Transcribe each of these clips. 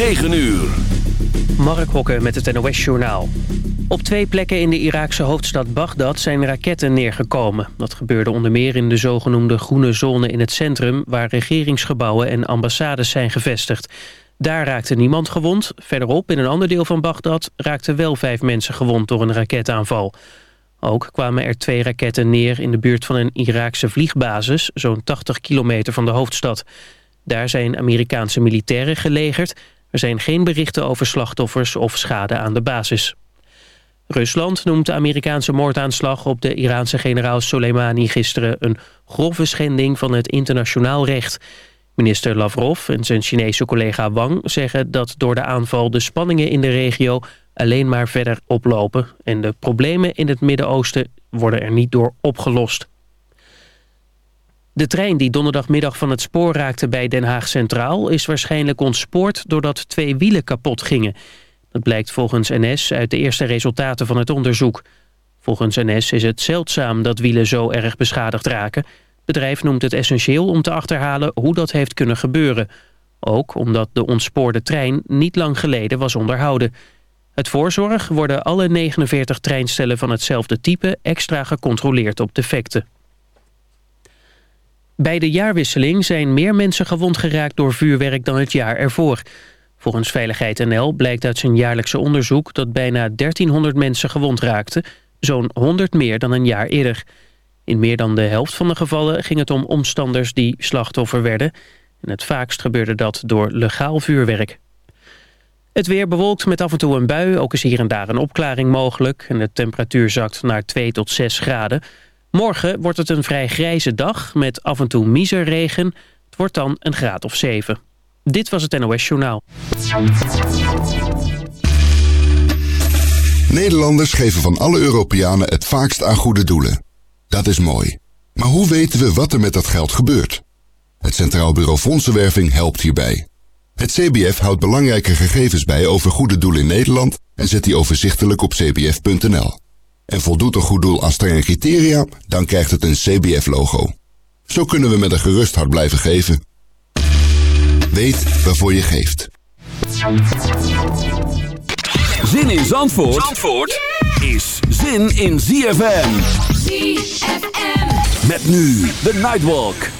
9 uur. Mark Hokke met het NOS-journaal. Op twee plekken in de Iraakse hoofdstad Bagdad zijn raketten neergekomen. Dat gebeurde onder meer in de zogenoemde groene zone in het centrum... waar regeringsgebouwen en ambassades zijn gevestigd. Daar raakte niemand gewond. Verderop, in een ander deel van Bagdad... raakten wel vijf mensen gewond door een raketaanval. Ook kwamen er twee raketten neer in de buurt van een Iraakse vliegbasis... zo'n 80 kilometer van de hoofdstad. Daar zijn Amerikaanse militairen gelegerd... Er zijn geen berichten over slachtoffers of schade aan de basis. Rusland noemt de Amerikaanse moordaanslag op de Iraanse generaal Soleimani gisteren een grove schending van het internationaal recht. Minister Lavrov en zijn Chinese collega Wang zeggen dat door de aanval de spanningen in de regio alleen maar verder oplopen en de problemen in het Midden-Oosten worden er niet door opgelost. De trein die donderdagmiddag van het spoor raakte bij Den Haag Centraal... is waarschijnlijk ontspoord doordat twee wielen kapot gingen. Dat blijkt volgens NS uit de eerste resultaten van het onderzoek. Volgens NS is het zeldzaam dat wielen zo erg beschadigd raken. Het bedrijf noemt het essentieel om te achterhalen hoe dat heeft kunnen gebeuren. Ook omdat de ontspoorde trein niet lang geleden was onderhouden. Uit voorzorg worden alle 49 treinstellen van hetzelfde type... extra gecontroleerd op defecten. Bij de jaarwisseling zijn meer mensen gewond geraakt door vuurwerk dan het jaar ervoor. Volgens Veiligheid NL blijkt uit zijn jaarlijkse onderzoek dat bijna 1300 mensen gewond raakten, zo'n 100 meer dan een jaar eerder. In meer dan de helft van de gevallen ging het om omstanders die slachtoffer werden. En het vaakst gebeurde dat door legaal vuurwerk. Het weer bewolkt met af en toe een bui, ook is hier en daar een opklaring mogelijk. En de temperatuur zakt naar 2 tot 6 graden. Morgen wordt het een vrij grijze dag met af en toe miserregen. Het wordt dan een graad of 7. Dit was het NOS Journaal. Nederlanders geven van alle Europeanen het vaakst aan goede doelen. Dat is mooi. Maar hoe weten we wat er met dat geld gebeurt? Het Centraal Bureau Fondsenwerving helpt hierbij. Het CBF houdt belangrijke gegevens bij over goede doelen in Nederland... en zet die overzichtelijk op cbf.nl en voldoet een goed doel aan strenge criteria, dan krijgt het een CBF-logo. Zo kunnen we met een gerust hart blijven geven. Weet waarvoor je geeft. Zin in Zandvoort, Zandvoort is zin in ZFM. ZFM. Met nu de Nightwalk.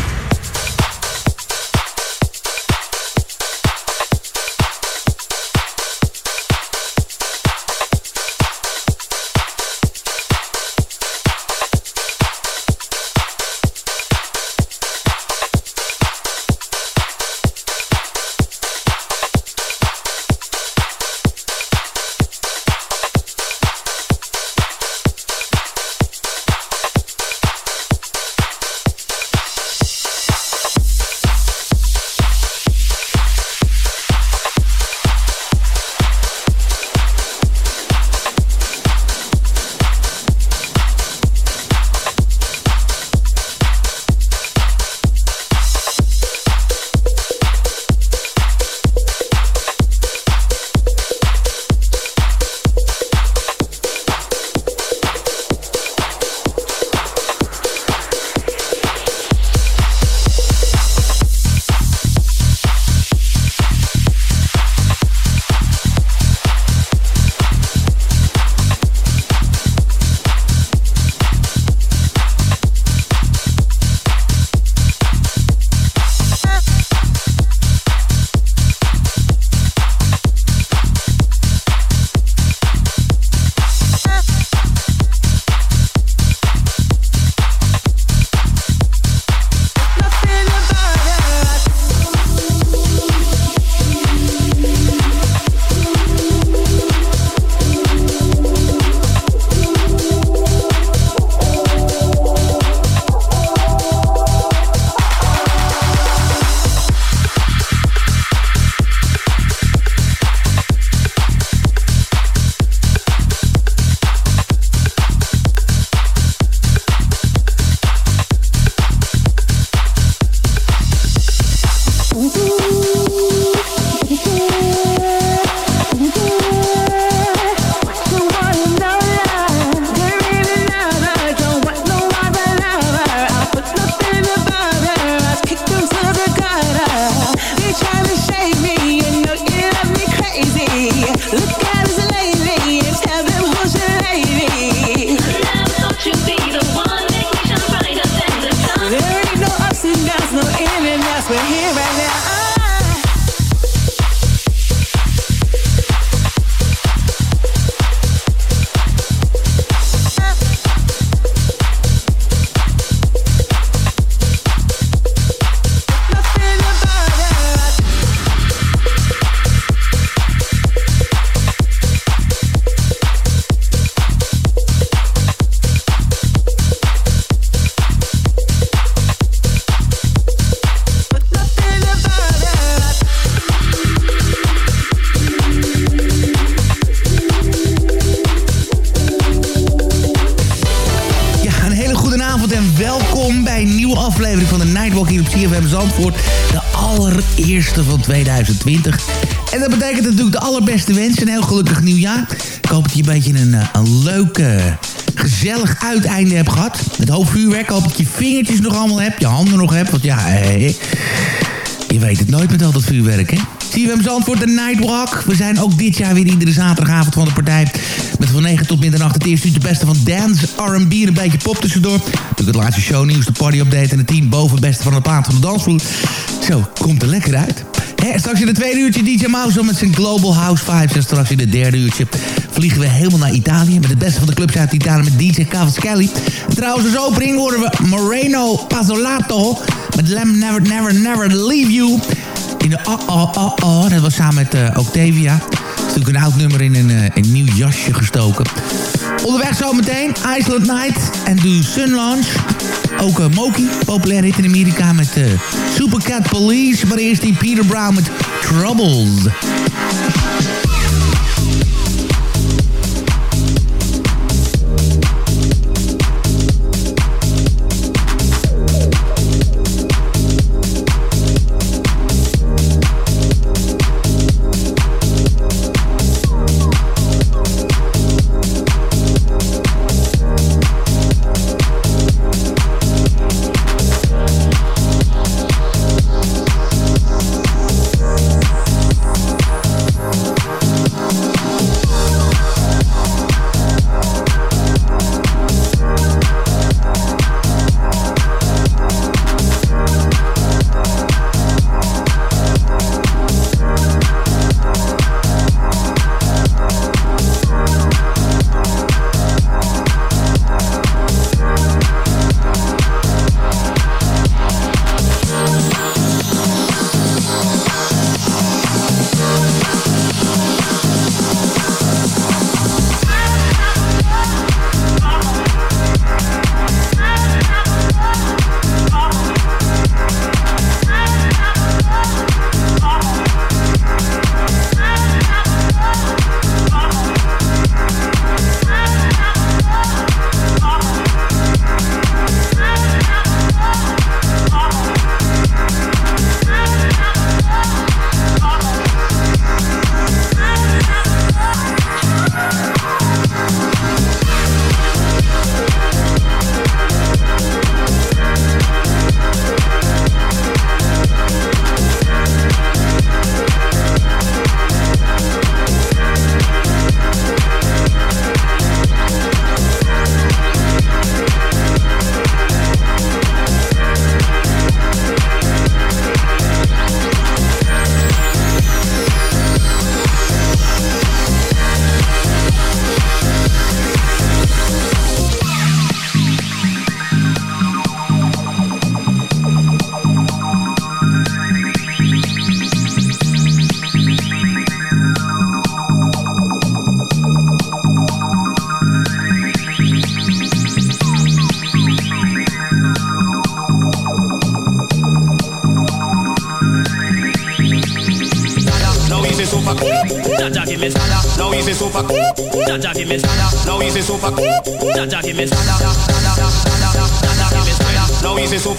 2020. En dat betekent natuurlijk de allerbeste wensen. Een heel gelukkig nieuwjaar. Ik hoop dat je een beetje een, eh, een leuk, uh, gezellig uiteinde hebt gehad. Met hoop vuurwerk. Ik hoop dat je vingertjes nog allemaal hebt. Je handen nog hebt. Want ja, eh, je weet het nooit met al dat vuurwerk, hè? Hem voor de Nightwalk. We zijn ook dit jaar weer iedere zaterdagavond van de partij. Met van 9 tot middernacht het eerste de beste van dance, R&B en een beetje pop tussendoor. Doe het laatste shownieuws, de party update en de team boven beste van de plaat van de dansvloer. Zo, komt er lekker uit. Straks in het tweede uurtje DJ Mouse met zijn Global House Vibes. En straks in het derde uurtje vliegen we helemaal naar Italië... met het beste van de clubs uit Italië met DJ Cavaschelli. Trouwens, als opening horen we Moreno Pazzolato... met Lem Never Never Never Leave You... In de Oh Oh Oh Oh, dat was samen met uh, Octavia. Dat is natuurlijk een oud nummer in een, een nieuw jasje gestoken. Onderweg zometeen Iceland Night en de Sun Lounge. Ook uh, Moki, populair hit in Amerika met uh, Supercat Police. Maar eerst die Peter Brown met Troubles.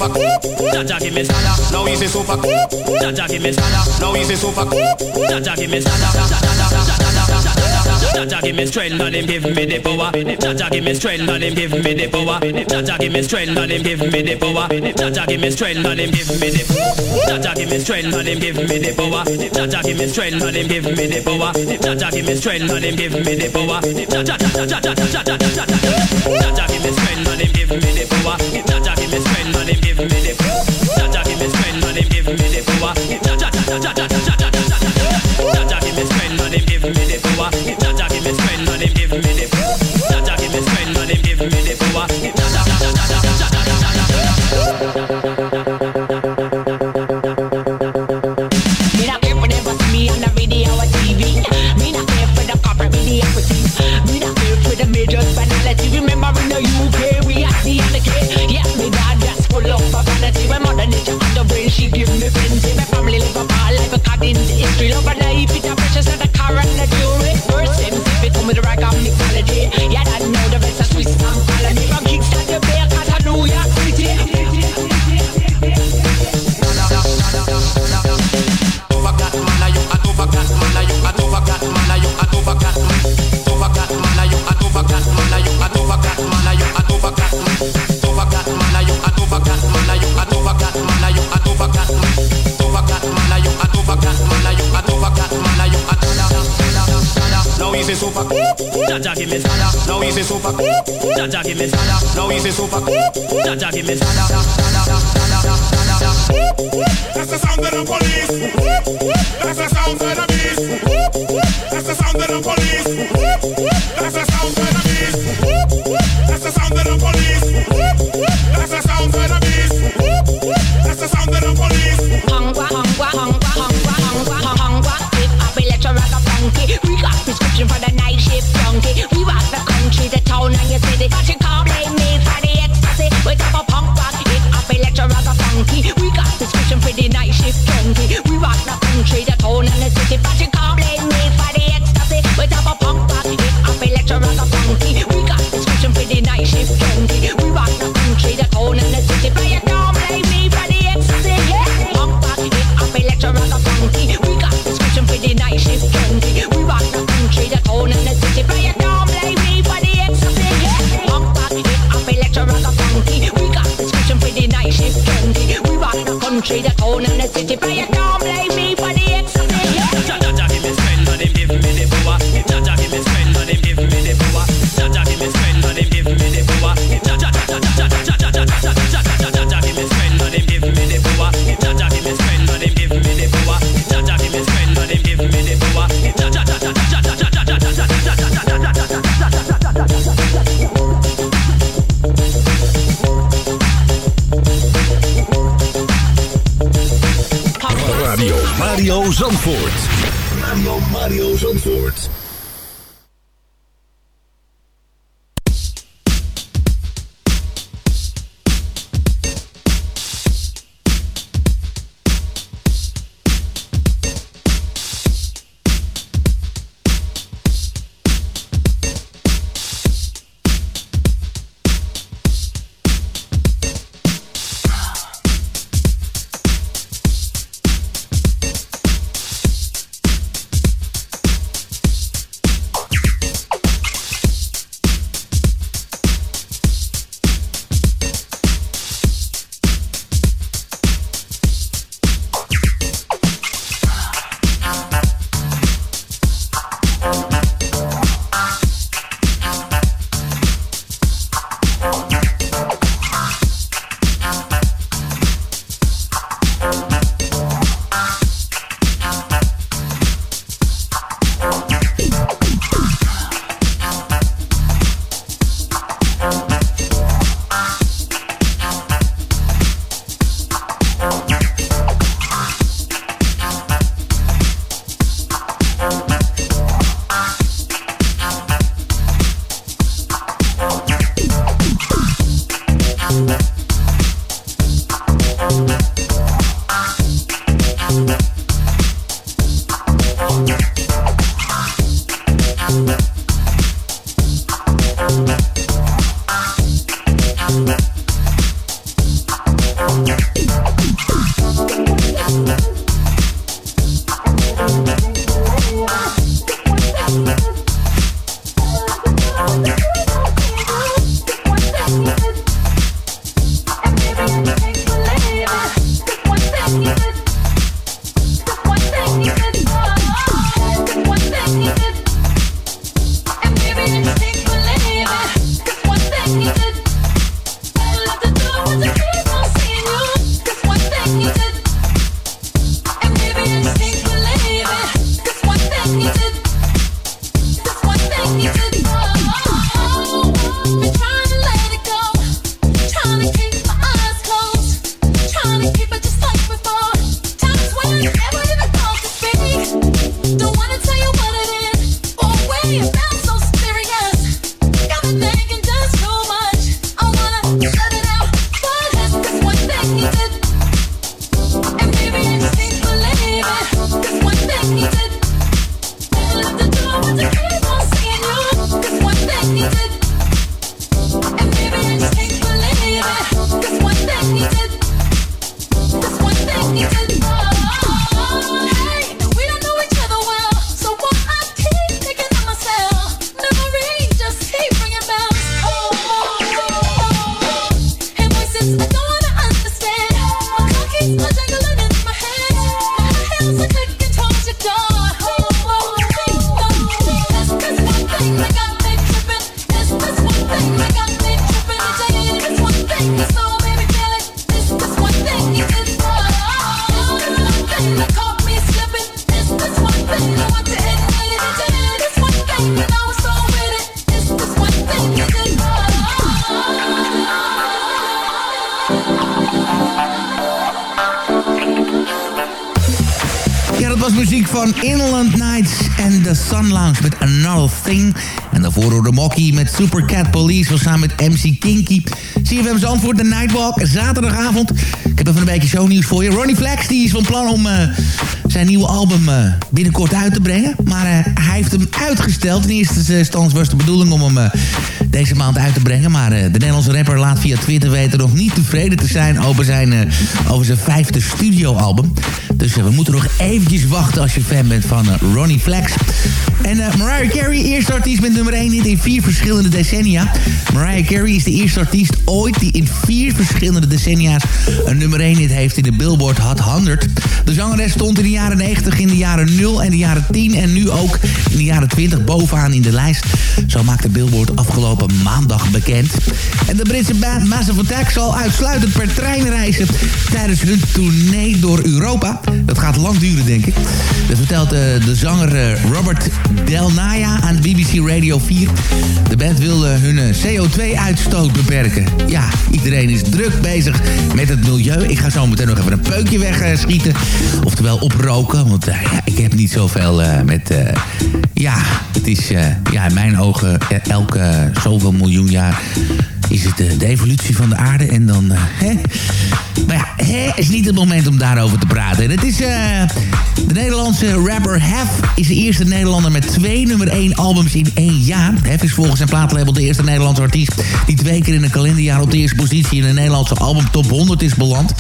super. Jaja give me sada, now he's a super. Jaja give me sada, now he's a super. Jaja give me sada, Chacha give me strength and him give me the power. Chacha give me strength and him give me the power. Chacha give me strength and him give me the power. Chacha give me strength and him give me the power. Jaja give me strength and him give me the power. Jaja give me strength and him give me the power. Jaja give me strength and him give me the power. Jaja Jaja Jaja Jaja Jaja Jaja give me strength and him give me the power. Jaja give me strength and him give me the power. Now he's a super. Jaja give me. That's the sound of the police. Zandvoort, de Nightwalk, zaterdagavond. Ik heb even een beetje shownieuws voor je. Ronnie Flex die is van plan om uh, zijn nieuwe album uh, binnenkort uit te brengen. Maar uh, hij heeft hem uitgesteld. In eerste instantie was de bedoeling om hem deze maand uit te brengen. Maar de Nederlandse rapper laat via Twitter weten nog niet tevreden te zijn over zijn, over zijn vijfde studioalbum. Dus we moeten nog eventjes wachten als je fan bent van Ronnie Flex. En uh, Mariah Carey, eerste artiest met nummer 1 in vier verschillende decennia. Mariah Carey is de eerste artiest ooit die in vier verschillende decennia's een nummer 1 hit heeft in de Billboard Hot 100. De zangeres stond in de jaren 90, in de jaren 0 en de jaren 10 en nu ook in de jaren 20 bovenaan in de lijst. Zo maakte Billboard afgelopen maandag bekend. En de Britse band Massive Attack zal uitsluitend per trein reizen tijdens hun tournee door Europa. Dat gaat lang duren, denk ik. Dat vertelt uh, de zanger uh, Robert Del Naya aan BBC Radio 4. De band wil uh, hun CO2-uitstoot beperken. Ja, iedereen is druk bezig met het milieu. Ik ga zo meteen nog even een peukje wegschieten. Oftewel oproken, want ja, ik heb niet zoveel met... ja, het is ja, in mijn ogen elke zoveel miljoen jaar is het de evolutie van de aarde. En dan, hè? Maar ja, hè is niet het moment om daarover te praten. En het is uh, de Nederlandse rapper Hef is de eerste Nederlander met twee nummer 1 albums in één jaar. Hef is volgens zijn plaatlabel de eerste Nederlandse artiest... die twee keer in een kalenderjaar op de eerste positie in de Nederlandse album top 100 is beland.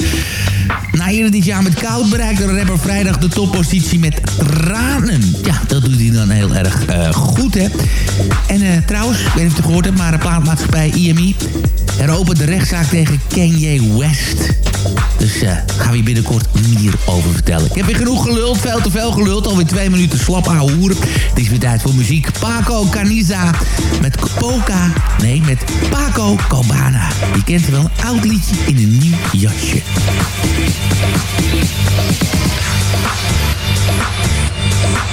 Na eerder dit jaar met Koud bereikte de rapper vrijdag de toppositie met Tranen. Ja, dat doet hij dan heel erg uh, goed, hè. En uh, trouwens, ik weet niet of je het gehoord hebt... maar de plaatmaatschappij IMI heropent de rechtszaak tegen Kanye West... Dus uh, gaan we hier binnenkort meer over vertellen. Ik heb weer genoeg geluld, veel te veel geluld. Alweer twee minuten slap ouwe hoeren. Het is weer tijd voor muziek. Paco Caniza met Poca. Nee, met Paco Cobana. Je kent wel een oud liedje in een nieuw jasje. Ah.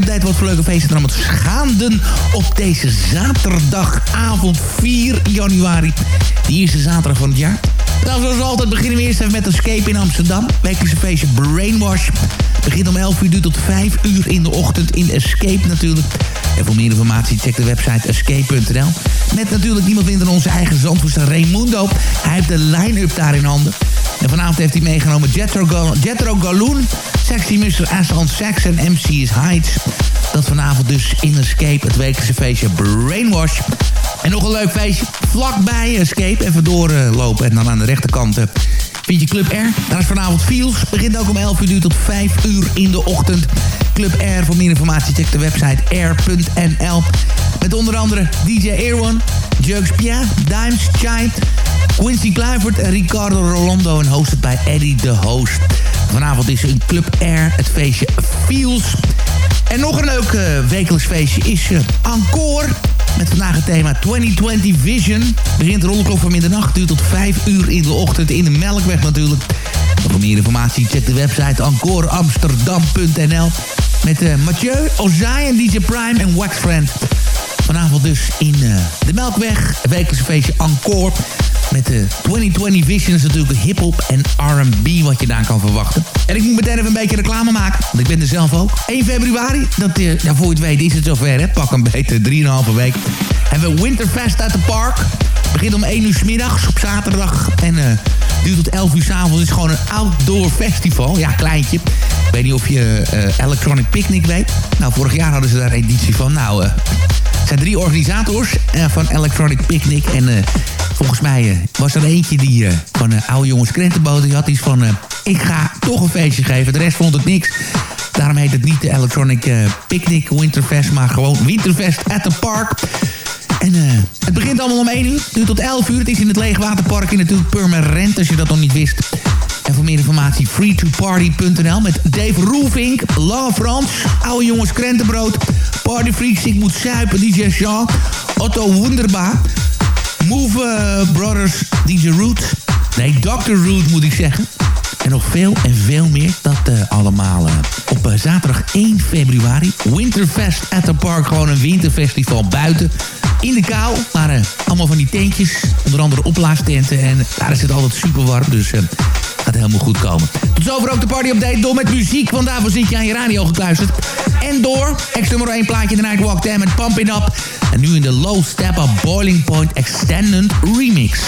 Tijd voor de party update. Wat voor leuke feesten er allemaal schaanden op deze zaterdagavond 4 januari. De eerste zaterdag van het jaar. Nou, zoals altijd beginnen we eerst even met Escape in Amsterdam. Wekelijkse feestje Brainwash. Begint om 11 uur, tot 5 uur in de ochtend in Escape natuurlijk. En voor meer informatie check de website escape.nl. Met natuurlijk niemand minder dan onze eigen zandvoerster Raimundo. Hij heeft de line-up daar in handen. En vanavond heeft hij meegenomen Jetro, Gal Galoon, Sexy Mr. Aslan Sax en MC's Heights. Dat vanavond dus in Escape, het wekelijkse feestje Brainwash. En nog een leuk feestje, vlakbij Escape. Even doorlopen en dan aan de rechterkant eh, vind je Club R. Daar is vanavond Fields. Begint ook om 11 uur, tot 5 uur in de ochtend. Club R, voor meer informatie check de website r.nl. Met onder andere DJ Airone, Jugs Pia, Dimes, Chai, Quincy Kluivert en Ricardo Rolando. En hosted bij Eddie de Host. Vanavond is in Club R het feestje Feels. En nog een leuk uh, wekelijks feestje is uh, Encore. Met vandaag het thema 2020 Vision. Begint rollenklok van middernacht, duurt tot 5 uur in de ochtend in de Melkweg natuurlijk. voor meer informatie check de website encoreamsterdam.nl Met uh, Mathieu, Ozai en DJ Prime en Waxfriend. Vanavond dus in uh, de Melkweg. Wekelijkse feestje Encore. Met de 2020 Vision is natuurlijk hip-hop en RB wat je daar kan verwachten. En ik moet meteen even een beetje reclame maken, want ik ben er zelf ook. 1 februari, dat, uh, ja, voor je het weet is het zover, hè? pak een beetje 3,5 week. Hebben we Winterfest uit de park. Begint om 1 uur s middags op zaterdag. En uh, duurt tot 11 uur s avonds. Het is gewoon een outdoor festival. Ja, kleintje. Ik weet niet of je uh, Electronic Picnic weet. Nou, vorig jaar hadden ze daar een editie van. Nou, zijn drie organisators van Electronic Picnic. En volgens mij was er eentje die van oude jongens krentenboten. Die had iets van, ik ga toch een feestje geven. De rest vond het niks. Daarom heet het niet de Electronic Picnic Winterfest, maar gewoon Winterfest at the Park. En het begint allemaal om 1 uur, nu tot 11 uur. Het is in het Leegwaterpark in natuurlijk Purmerend, als je dat nog niet wist. Voor meer informatie freetoparty.nl met Dave Roelvink, Lange Frans, Oude Jongens Krentenbrood, Party Freaks, Ik Moet Suipen, DJ Jean, Otto Wunderba, Move uh, Brothers, DJ Root, nee, Dr. Root moet ik zeggen. En nog veel en veel meer. Dat uh, allemaal uh, op zaterdag 1 februari. Winterfest at the Park. Gewoon een winterfestival buiten. In de kou. Maar allemaal van die tentjes. Onder andere opblaastenten. En daar is het altijd super warm. Dus gaat helemaal goed komen. Tot zover ook de party update. Door met muziek. Want daarvoor zit je aan je radio gekluisterd. En door. Extra nummer 1 plaatje. The Nightwalk 10 met Pump It Up. En nu in de Low Step Up Boiling Point Extended Remix.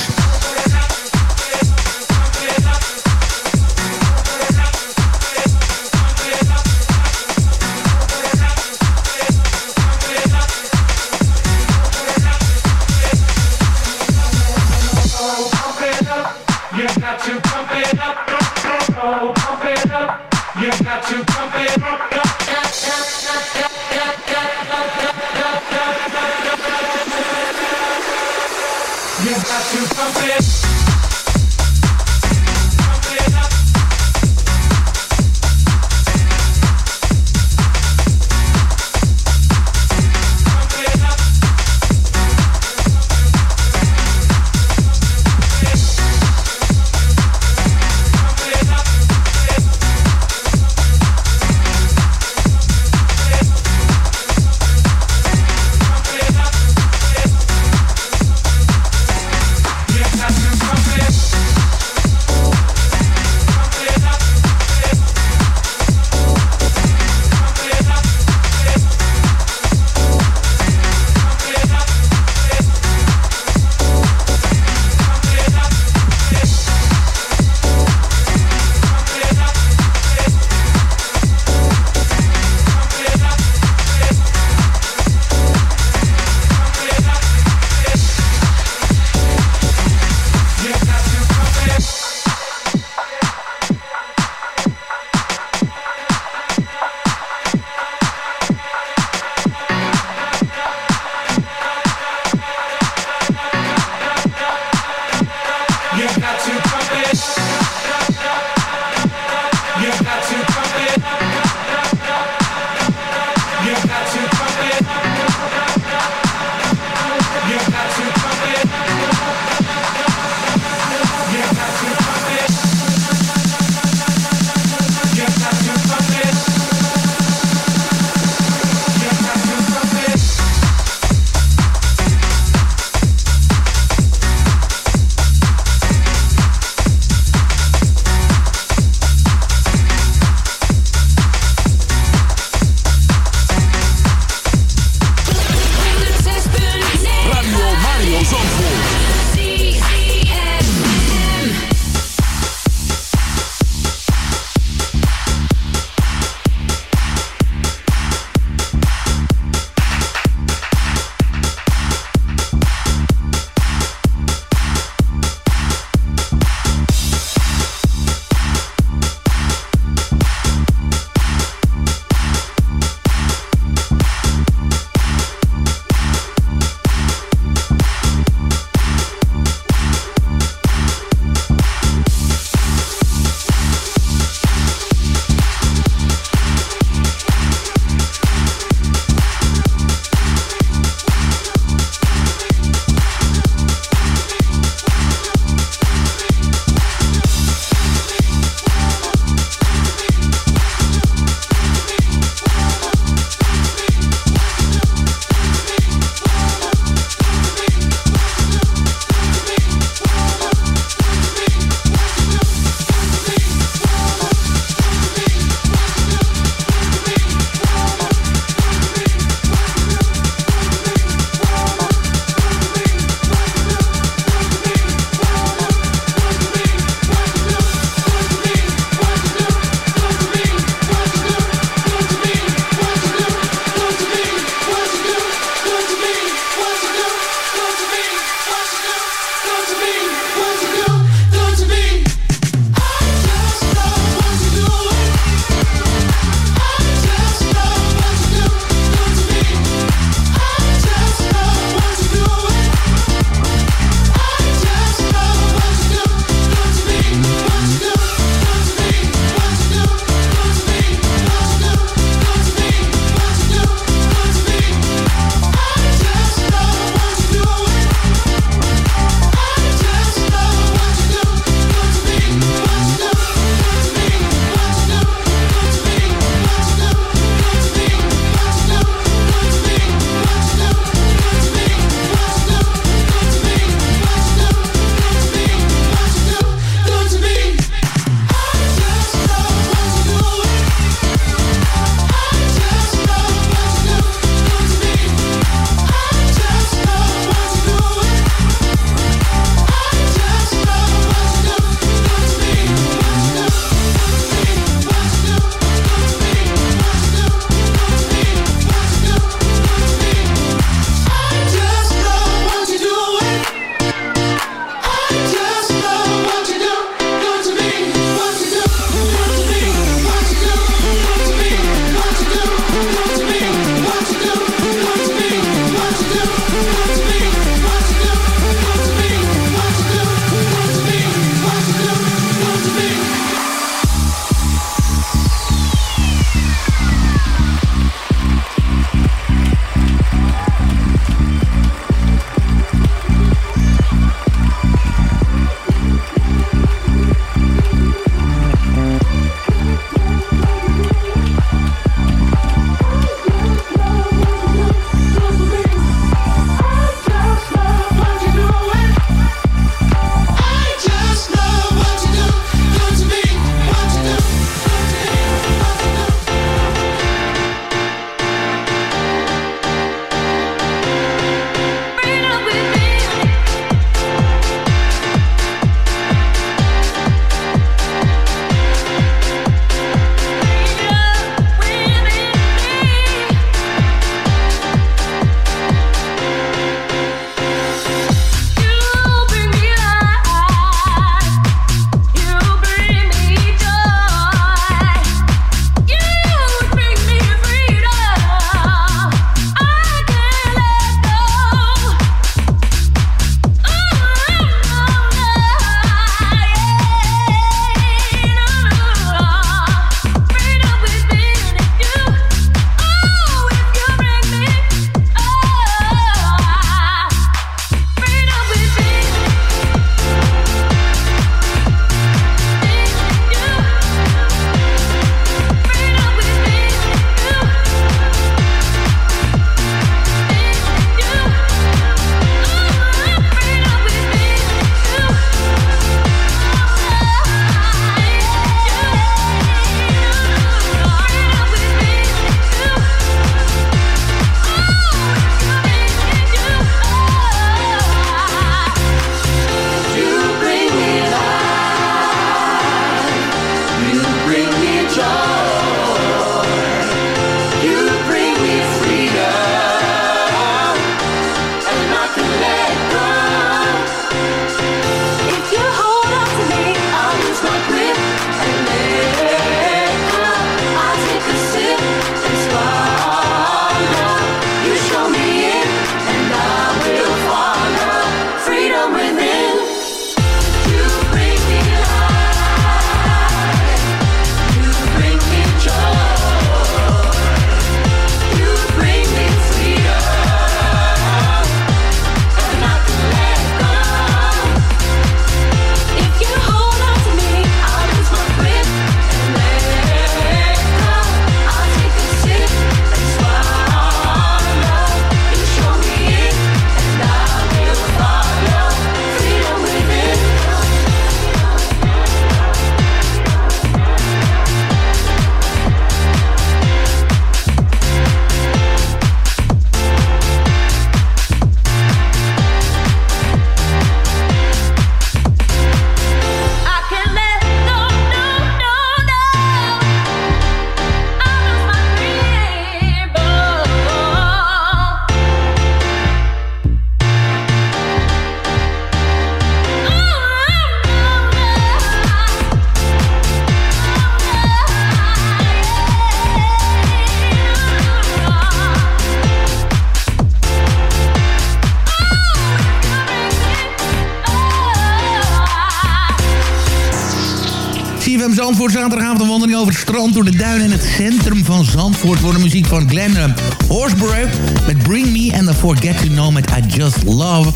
Zandvoort. Zaterdagavond een wandeling over het strand door de duinen in het centrum van Zandvoort. Voor de muziek van Glenn uh, Horsborough met Bring Me and the Forget to Know met I Just Love.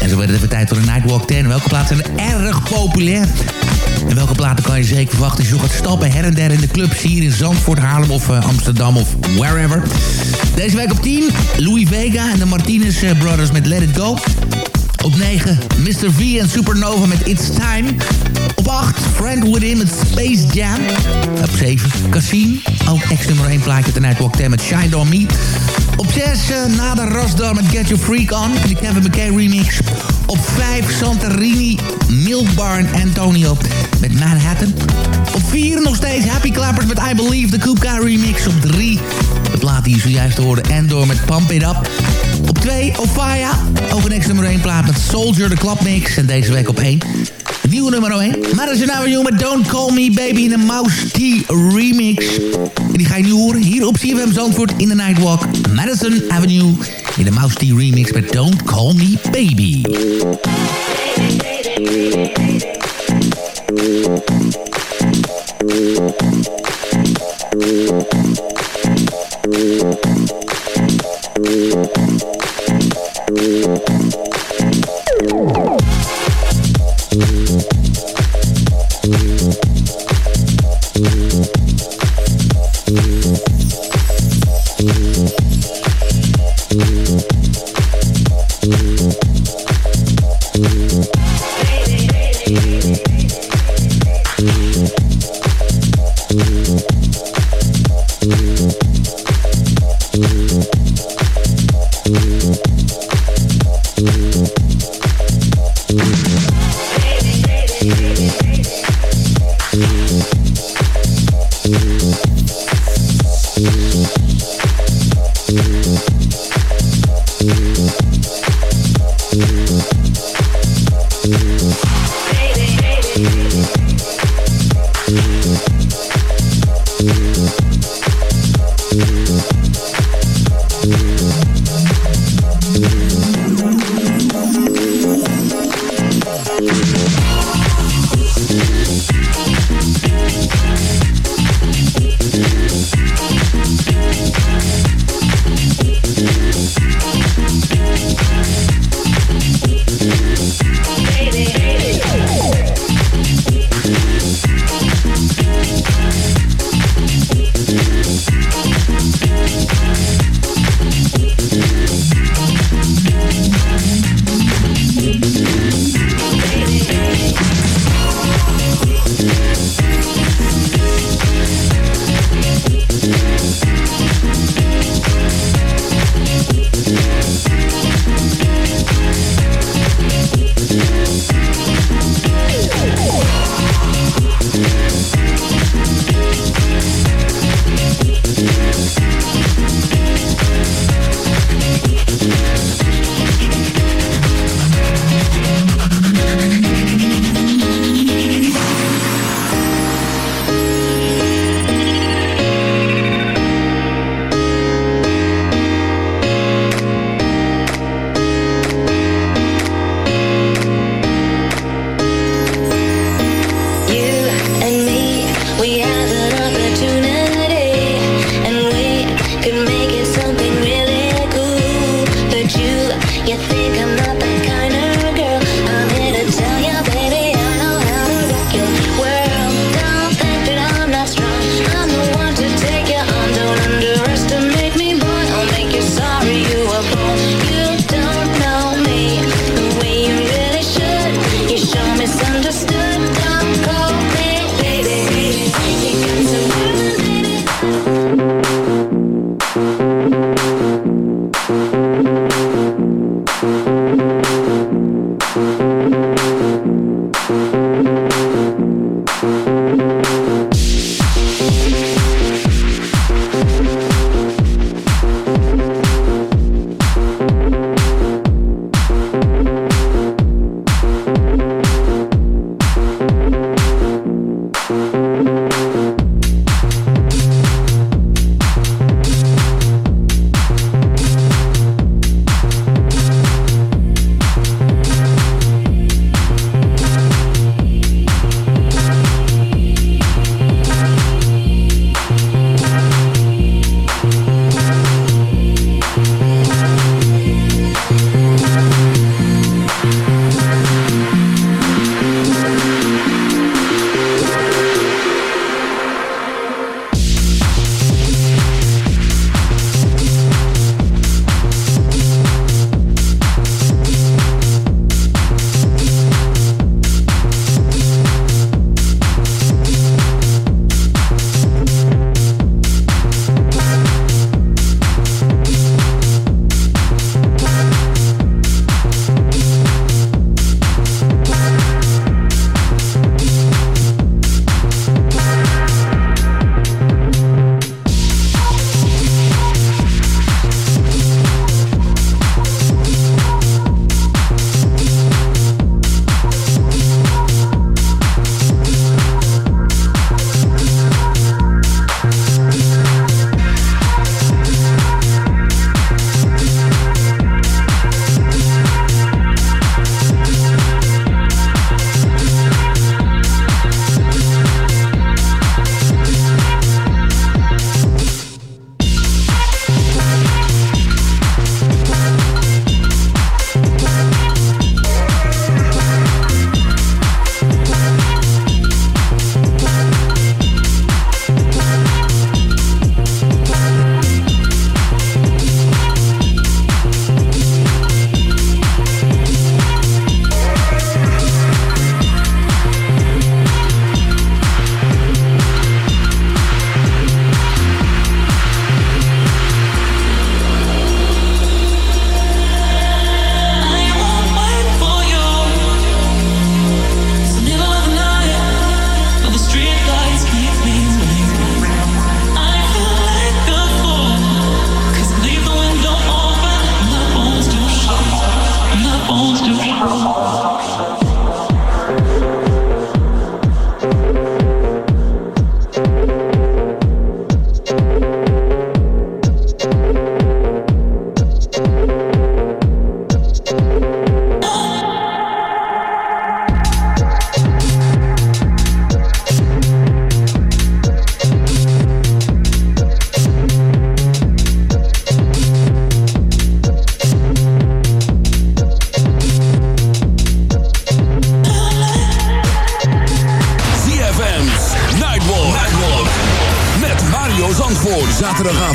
En zo werd het even tijd voor de Nightwalk 10. Welke plaatsen zijn erg populair? En welke platen kan je zeker verwachten je gaat stappen her en der in de clubs hier in Zandvoort, Haarlem of uh, Amsterdam of wherever. Deze week op 10, Louis Vega en de Martinez uh, Brothers met Let It Go. Op 9, Mr. V en Supernova met It's Time. Op 8, Friend Within met Space Jam. Op 7, Cassine. Ook ex nummer 1 plaatje de Nightwalk 10 met Shine On Me. Op 6, uh, Nada Rasdar met Get Your Freak On. De Kevin McKay remix. Op 5, Santorini, Milk Bar en Antonio met Manhattan. Op 4 nog steeds Happy Clappers met I Believe, de Kupka remix. Op 3, de plaat die je zojuist hoorde, Endor met Pump It Up. Op 2, Ofaya, ook een ex nummer 1 plaat met Soldier, de klapmix. En deze week op 1, nieuwe nummer 1. Madison Avenue met Don't Call Me Baby in een Mouse T remix. En die ga je nu horen hier op CFM Zandvoort in de Nightwalk. Madison Avenue in de Mouse T remix met Don't Call Me Baby.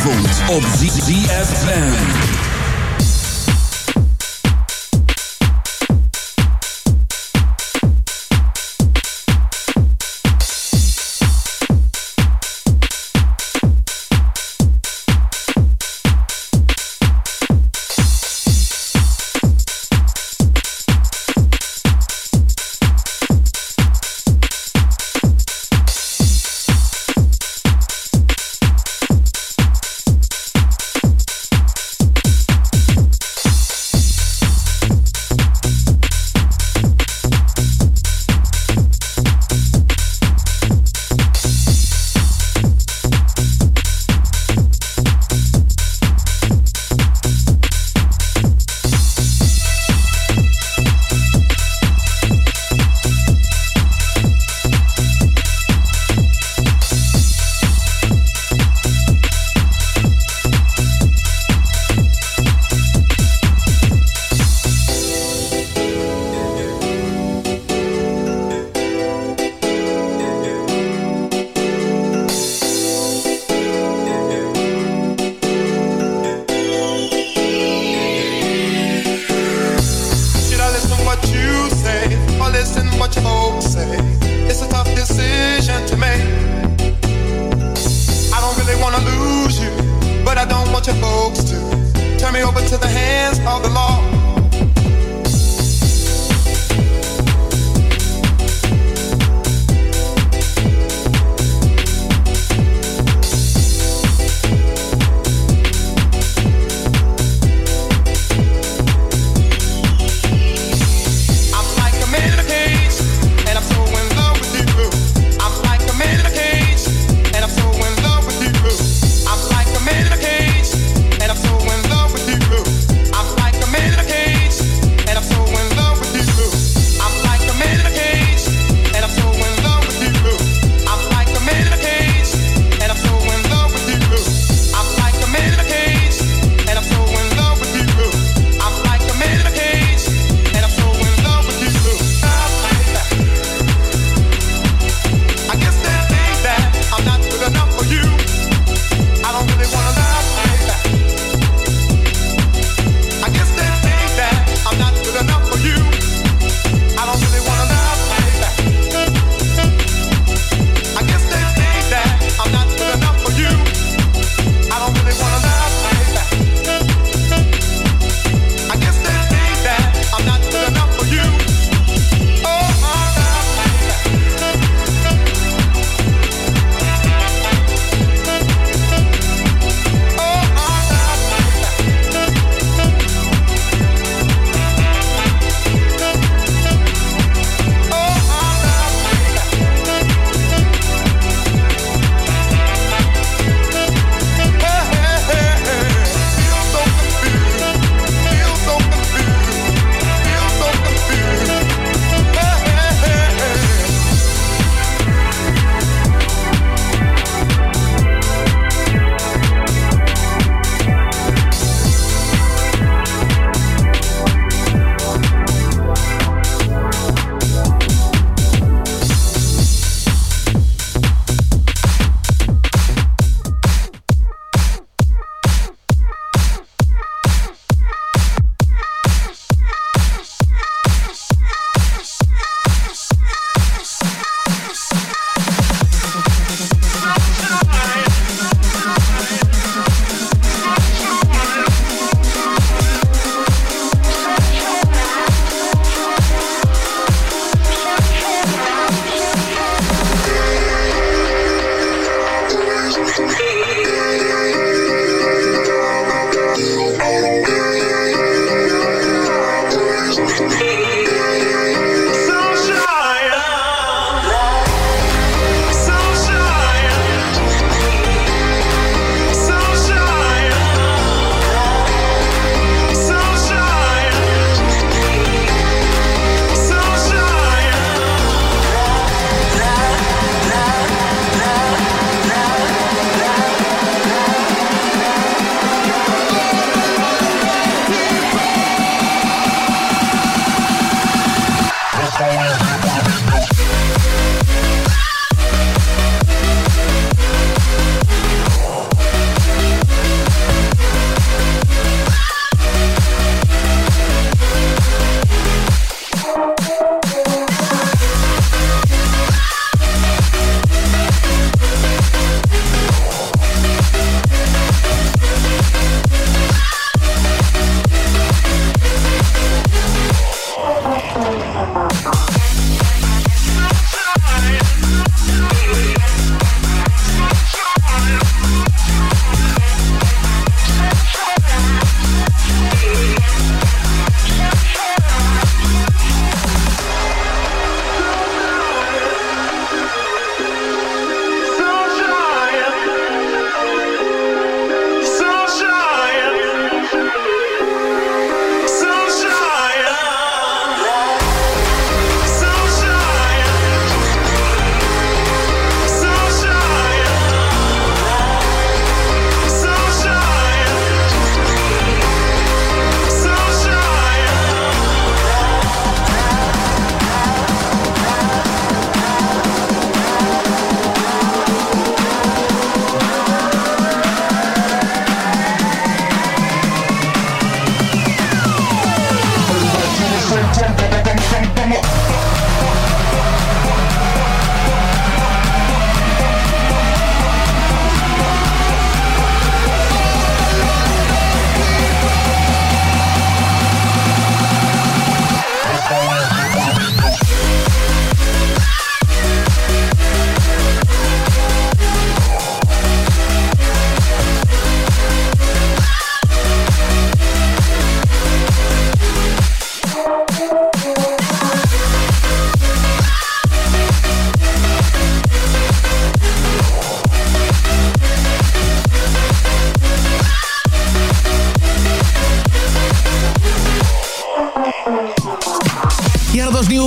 Zaterdagavond op ZFM. of the law.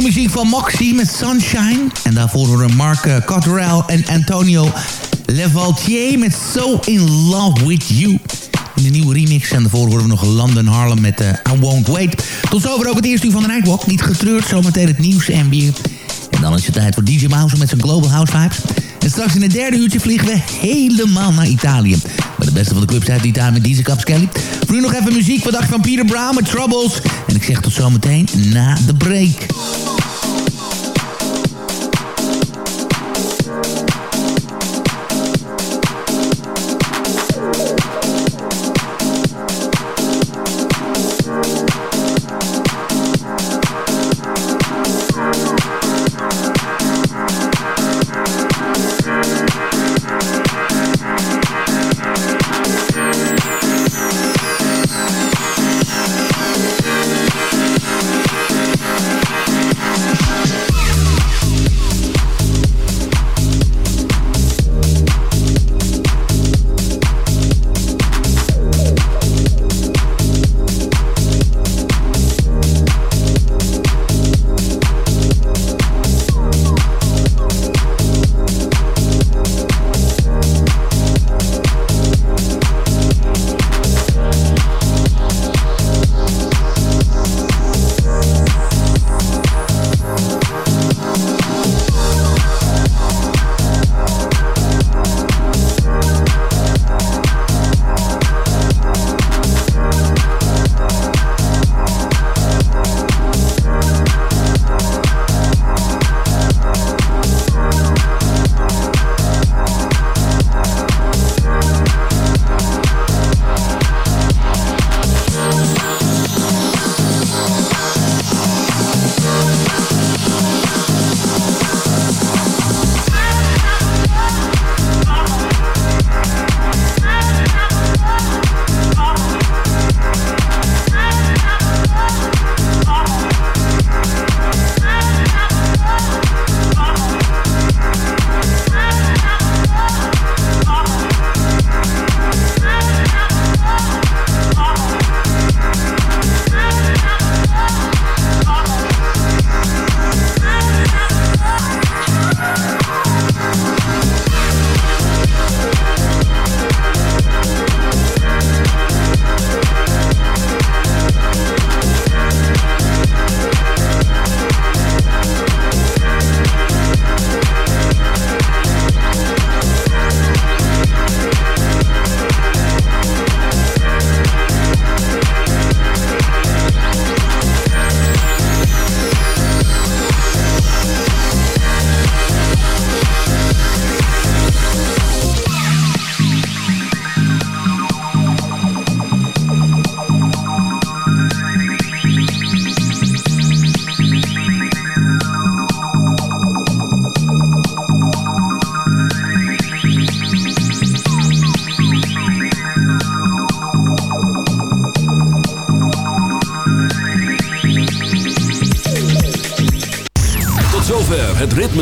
Nieuwe muziek van Moxie met Sunshine. En daarvoor horen Mark uh, Cotterell en Antonio Levaltier met So In Love With You. In de nieuwe remix. En daarvoor horen we nog London Harlem met uh, I Won't Wait. Tot zover ook het eerste uur van de Nightwalk. Niet getreurd, zometeen het nieuws en weer. En dan is het tijd voor DJ Mouse met zijn Global House Vibes. En straks in het derde uurtje vliegen we helemaal naar Italië. De beste van de clubs uit Italië met DJ Caps Kelly. Voor nu nog even muziek. Je van Peter Brown met Troubles? En ik zeg tot zometeen na de break.